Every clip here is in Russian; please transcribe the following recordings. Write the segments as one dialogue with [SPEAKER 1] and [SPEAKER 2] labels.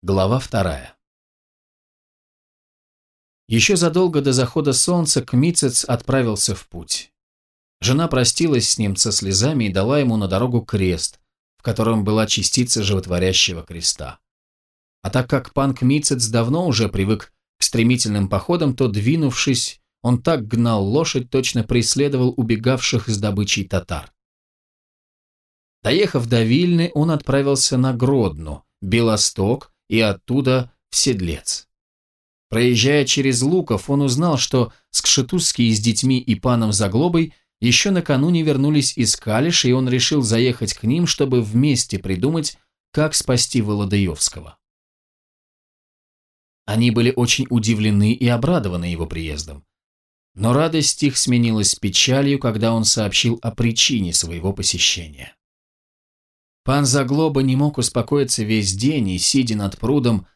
[SPEAKER 1] Глава вторая. Еще задолго до захода солнца Кмицец отправился в путь. Жена простилась с ним со слезами и дала ему на дорогу крест, в котором была частица животворящего креста. А так как пан Кмицец давно уже привык к стремительным походам, то, двинувшись, он так гнал лошадь, точно преследовал убегавших с добычей татар. Доехав до Вильны, он отправился на Гродну, Белосток и оттуда в Седлец. Проезжая через Луков, он узнал, что Скшетузский с детьми и паном Заглобой еще накануне вернулись из Калиша, и он решил заехать к ним, чтобы вместе придумать, как спасти Володаевского. Они были очень удивлены и обрадованы его приездом. Но радость их сменилась печалью, когда он сообщил о причине своего посещения. Пан Заглоба не мог успокоиться весь день и, сидя над прудом,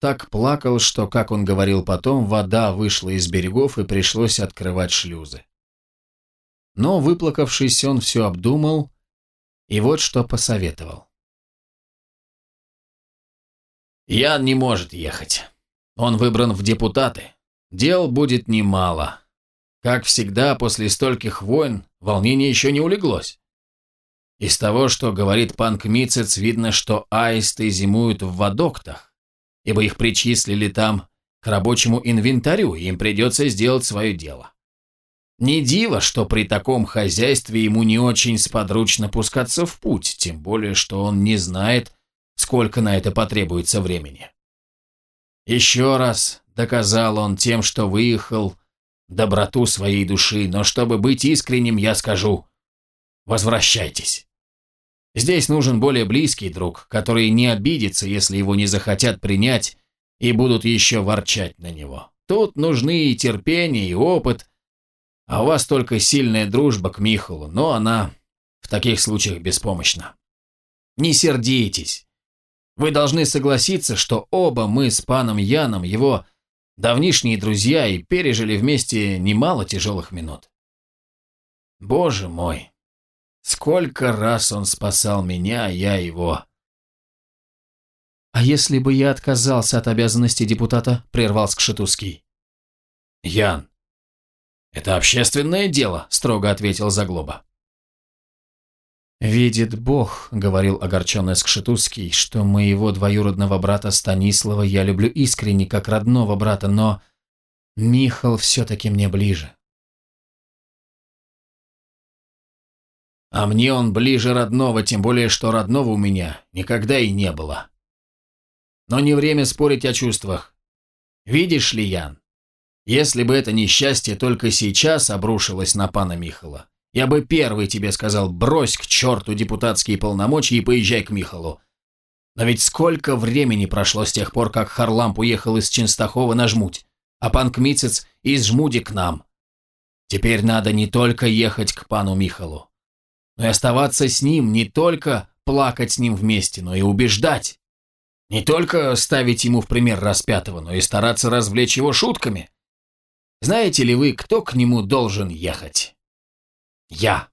[SPEAKER 1] так плакал, что, как он говорил потом, вода вышла из берегов и пришлось открывать шлюзы. Но, выплакавшись, он все обдумал и вот что посоветовал. «Ян не может ехать. Он выбран в депутаты. Дел будет немало. Как всегда, после стольких войн волнение еще не улеглось. Из того, что говорит пан Кмицец, видно, что аисты зимуют в водоктах, ибо их причислили там к рабочему инвентарю, и им придется сделать свое дело. Не диво, что при таком хозяйстве ему не очень сподручно пускаться в путь, тем более, что он не знает, сколько на это потребуется времени. Еще раз доказал он тем, что выехал, доброту своей души, но чтобы быть искренним, я скажу, возвращайтесь. Здесь нужен более близкий друг, который не обидится, если его не захотят принять и будут еще ворчать на него. Тут нужны и терпение, и опыт, а у вас только сильная дружба к Михалу, но она в таких случаях беспомощна. Не сердитесь. Вы должны согласиться, что оба мы с паном Яном, его давнишние друзья, и пережили вместе немало тяжелых минут. Боже мой, Сколько раз он спасал меня, я его.
[SPEAKER 2] «А если бы я отказался от обязанности депутата?» – прервал Скшетузский.
[SPEAKER 1] «Ян, это общественное дело», – строго ответил Заглоба.
[SPEAKER 2] «Видит Бог», — говорил огорченный Скшетузский, «что моего двоюродного брата Станислава я люблю искренне, как родного брата, но Михал все-таки мне ближе.
[SPEAKER 1] А мне он ближе родного, тем более, что родного у меня никогда и не было. Но не время спорить о чувствах. Видишь ли, Ян, если бы это несчастье только сейчас обрушилось на пана Михала, я бы первый тебе сказал, брось к черту депутатские полномочия и поезжай к Михалу. Но ведь сколько времени прошло с тех пор, как Харламп уехал из Ченстахова на Жмуть, а пан Кмицец из Жмуди к нам. Теперь надо не только ехать к пану Михалу, но и оставаться с ним, не только плакать с ним вместе, но и убеждать. Не только ставить ему в пример распятого, но и стараться развлечь его шутками. Знаете ли вы, кто к нему должен ехать? Я.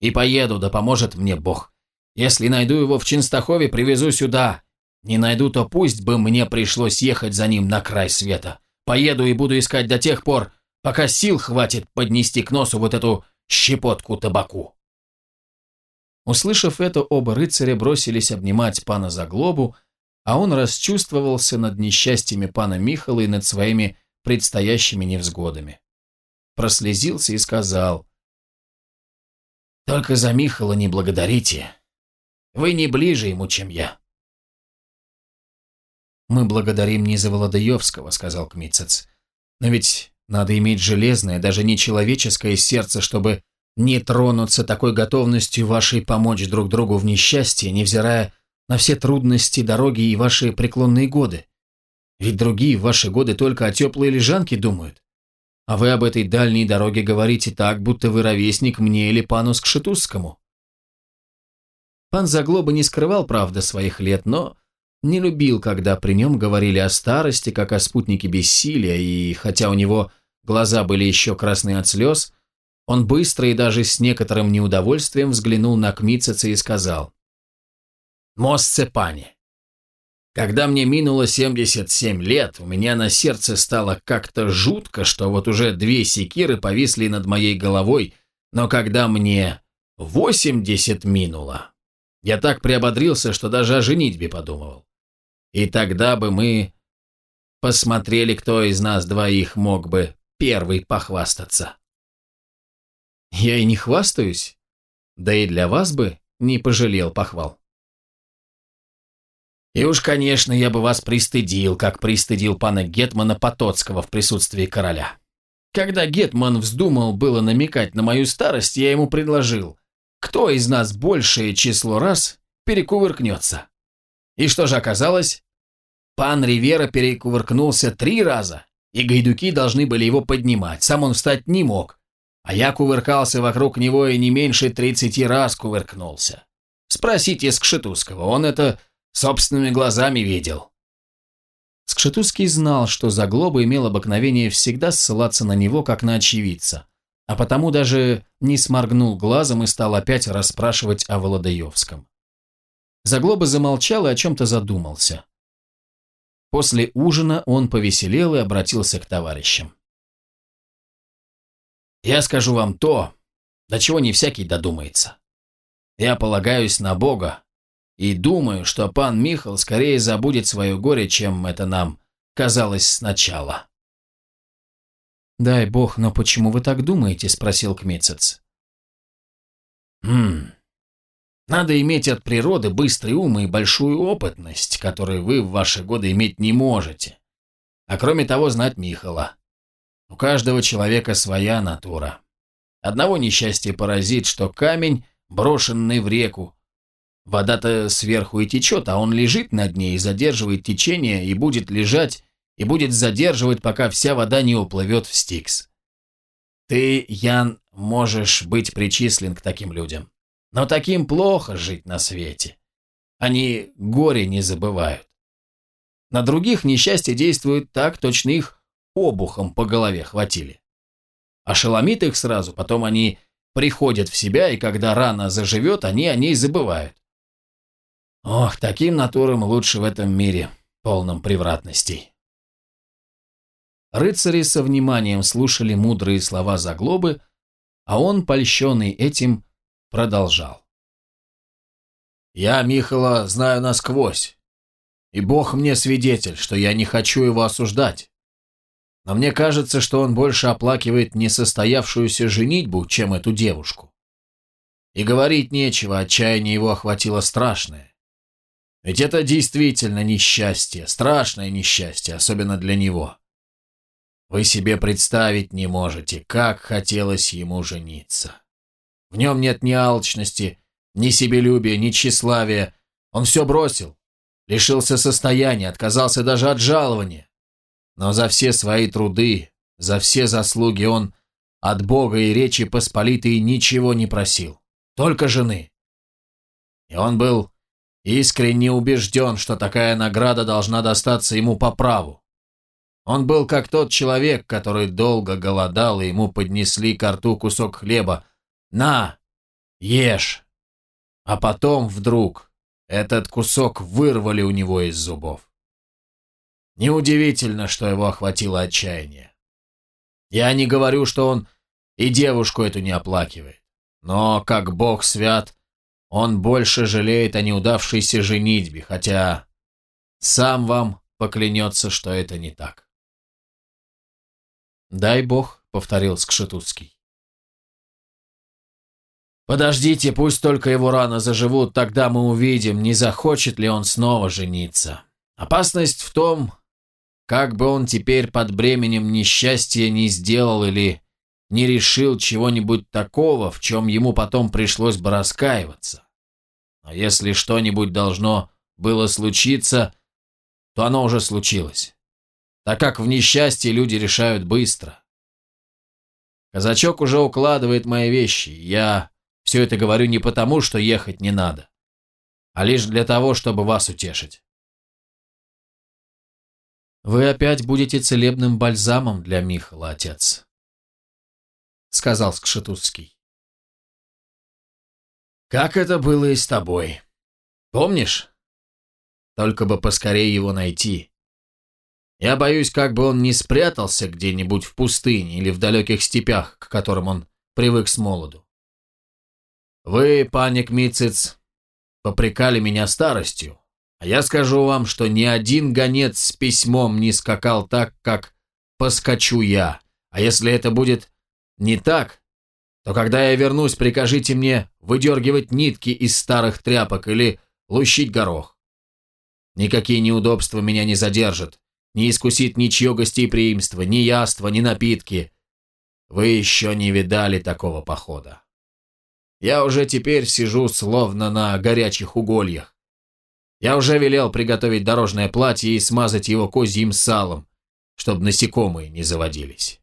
[SPEAKER 1] И поеду, да поможет мне Бог. Если найду его в Чинстахове, привезу сюда. Не найду, то пусть бы мне пришлось ехать за ним на край света. Поеду и буду искать до тех пор, пока сил хватит поднести к носу вот эту щепотку табаку.
[SPEAKER 2] Услышав это, оба рыцаря бросились обнимать пана Заглобу, а он расчувствовался над несчастьями пана Михала и над своими предстоящими невзгодами. Прослезился и сказал, «Только за Михала не благодарите. Вы не ближе ему, чем я». «Мы благодарим не за Володаевского», — сказал Кмицец. «Но ведь надо иметь железное, даже не человеческое сердце, чтобы не тронуться такой готовностью вашей помочь друг другу в несчастье, невзирая на все трудности дороги и ваши преклонные годы. Ведь другие в ваши годы только о теплой лежанке думают. А вы об этой дальней дороге говорите так, будто вы ровесник мне или пану Скшетузскому. Пан Заглоба не скрывал, правда, своих лет, но не любил, когда при нем говорили о старости, как о спутнике бессилия, и хотя у него глаза были еще красные от слез, он быстро и даже с некоторым неудовольствием взглянул на Кмицеца и сказал «Мост Цепани,
[SPEAKER 1] Когда мне минуло 77 лет, у меня на сердце стало как-то жутко, что вот уже две секиры повисли над моей головой, но когда мне 80 минуло, я так приободрился, что даже о женитьбе подумывал. И тогда бы мы посмотрели, кто из нас двоих мог бы первый похвастаться.
[SPEAKER 2] Я и не хвастаюсь, да и для вас бы не пожалел похвал.
[SPEAKER 1] И уж, конечно, я бы вас пристыдил, как пристыдил пана Гетмана Потоцкого в присутствии короля. Когда Гетман вздумал было намекать на мою старость, я ему предложил, кто из нас большее число раз перекувыркнется. И что же оказалось? Пан Ривера перекувыркнулся три раза, и гайдуки должны были его поднимать, сам он встать не мог. А я кувыркался вокруг него и не меньше тридцати раз кувыркнулся. Спросите Скшетузского, он это Собственными глазами видел.
[SPEAKER 2] Скшетузский знал, что Заглоба имел обыкновение всегда ссылаться на него, как на очевидца, а потому даже не сморгнул глазом и стал опять расспрашивать о Володаевском. Заглоба замолчал и о чем-то задумался. После ужина он повеселел и обратился к товарищам.
[SPEAKER 1] «Я скажу вам то, до чего не всякий додумается. Я полагаюсь на Бога, и думаю, что пан Михал скорее забудет свое горе, чем это нам казалось сначала.
[SPEAKER 2] «Дай бог, но почему вы так думаете?» – спросил Кмицец.
[SPEAKER 1] «Хм... Надо иметь от природы быстрый ум и большую опытность, которую вы в ваши годы иметь не можете. А кроме того, знать Михала. У каждого человека своя натура. Одного несчастья поразит, что камень, брошенный в реку, Вода-то сверху и течет, а он лежит над ней и задерживает течение, и будет лежать, и будет задерживать, пока вся вода не уплывет в Стикс. Ты, Ян, можешь быть причислен к таким людям. Но таким плохо жить на свете. Они горе не забывают. На других несчастье действует так, точно их обухом по голове хватили. Ошеломит их сразу, потом они приходят в себя, и когда рана заживет, они о ней забывают. Ох, таким натурам лучше в этом мире, полном превратностей. Рыцари со вниманием слушали мудрые слова Заглобы, а он, польщенный этим, продолжал. «Я Михала знаю насквозь, и Бог мне свидетель, что я не хочу его осуждать. Но мне кажется, что он больше оплакивает несостоявшуюся женитьбу, чем эту девушку. И говорить нечего, отчаяние его охватило страшное. Ведь это действительно несчастье, страшное несчастье, особенно для него. Вы себе представить не можете, как хотелось ему жениться. В нем нет ни алчности, ни себелюбия, ни тщеславия. Он все бросил, лишился состояния, отказался даже от жалования. Но за все свои труды, за все заслуги он от Бога и Речи Посполитой ничего не просил, только жены. И он был искренне убежден, что такая награда должна достаться ему по праву. Он был как тот человек, который долго голодал, и ему поднесли к рту кусок хлеба. «На, ешь!» А потом вдруг этот кусок вырвали у него из зубов. Неудивительно, что его охватило отчаяние. Я не говорю, что он и девушку эту не оплакивает. Но, как Бог свят, он больше жалеет о неудавшейся женитьбе, хотя сам вам поклянется, что это не так.
[SPEAKER 2] «Дай бог», — повторил Скшетуцкий.
[SPEAKER 1] «Подождите, пусть только его рано заживут, тогда мы увидим, не захочет ли он снова жениться. Опасность в том, как бы он теперь под бременем несчастья не сделал или не решил чего-нибудь такого, в чем ему потом пришлось бы раскаиваться. А если что-нибудь должно было случиться, то оно уже случилось, так как в несчастье люди решают быстро. Казачок уже укладывает мои вещи, я все это говорю не потому, что ехать не надо, а лишь для того, чтобы вас утешить.
[SPEAKER 2] «Вы опять будете целебным бальзамом для Михала, отец», — сказал Скшетузский.
[SPEAKER 1] «Как это было и с тобой. Помнишь? только бы поскорее его найти. Я боюсь, как бы он не спрятался где-нибудь в пустыне или в далеких степях, к которым он привык с молоду. Вы, паник Мицец, попрекали меня старостью, а я скажу вам, что ни один гонец с письмом не скакал так, как поскочу я, а если это будет не так, то когда я вернусь, прикажите мне выдергивать нитки из старых тряпок или лущить горох. Никакие неудобства меня не задержат, не искусит ничье гостеприимство, ни яства, ни напитки. Вы еще не видали такого похода. Я уже теперь сижу словно на горячих угольях. Я уже велел приготовить дорожное платье и смазать его козьим салом, чтобы насекомые не заводились.